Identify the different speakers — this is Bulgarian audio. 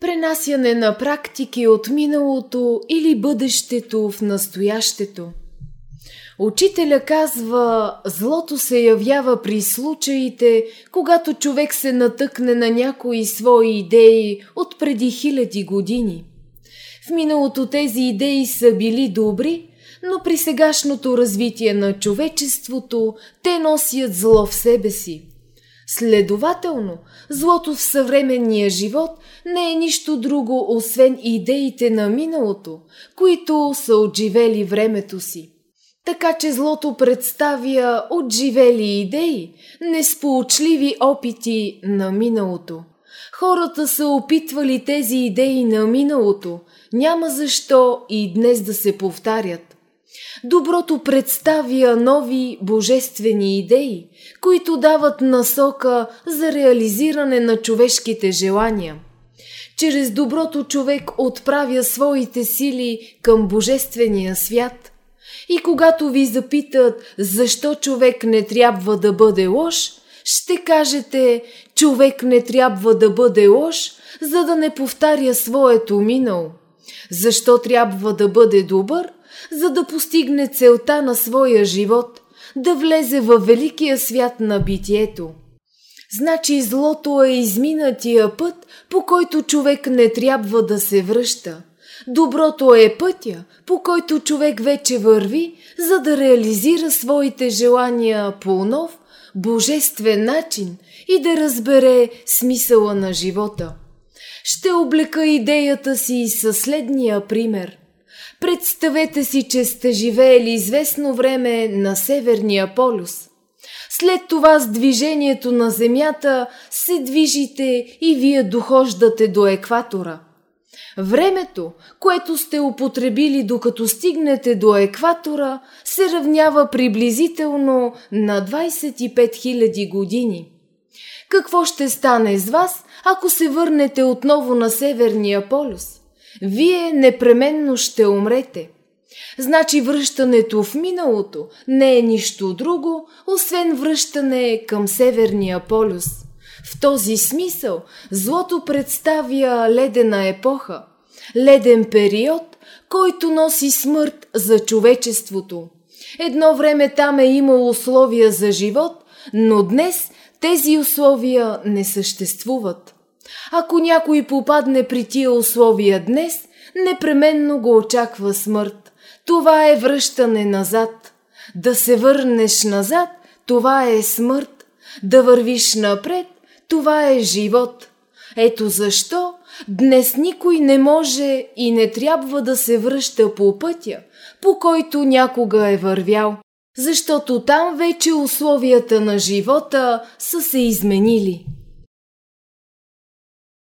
Speaker 1: Пренасяне на практики от миналото или бъдещето в настоящето. Учителя казва, злото се явява при случаите, когато човек се натъкне на някои свои идеи от преди хиляди години. В миналото тези идеи са били добри, но при сегашното развитие на човечеството те носят зло в себе си. Следователно, злото в съвременния живот не е нищо друго, освен идеите на миналото, които са отживели времето си. Така че злото представя отживели идеи, несполучливи опити на миналото. Хората са опитвали тези идеи на миналото, няма защо и днес да се повтарят. Доброто представя нови божествени идеи, които дават насока за реализиране на човешките желания. Чрез доброто човек отправя своите сили към божествения свят. И когато ви запитат защо човек не трябва да бъде лош, ще кажете, човек не трябва да бъде лош, за да не повтаря своето минало. Защо трябва да бъде добър? За да постигне целта на своя живот, да влезе във великия свят на битието. Значи злото е изминатия път, по който човек не трябва да се връща. Доброто е пътя, по който човек вече върви, за да реализира своите желания по нов, божествен начин и да разбере смисъла на живота. Ще облека идеята си със следния пример. Представете си, че сте живеели известно време на Северния полюс. След това с движението на Земята се движите и вие дохождате до екватора. Времето, което сте употребили докато стигнете до екватора, се равнява приблизително на 25 000 години. Какво ще стане с вас, ако се върнете отново на Северния полюс? Вие непременно ще умрете. Значи връщането в миналото не е нищо друго, освен връщане към Северния полюс. В този смисъл злото представя ледена епоха, леден период, който носи смърт за човечеството. Едно време там е имало условия за живот, но днес тези условия не съществуват. Ако някой попадне при тия условия днес, непременно го очаква смърт. Това е връщане назад. Да се върнеш назад, това е смърт. Да вървиш напред, това е живот. Ето защо днес никой не може и не трябва да се връща по пътя, по който някога е вървял защото там вече условията на живота са се изменили.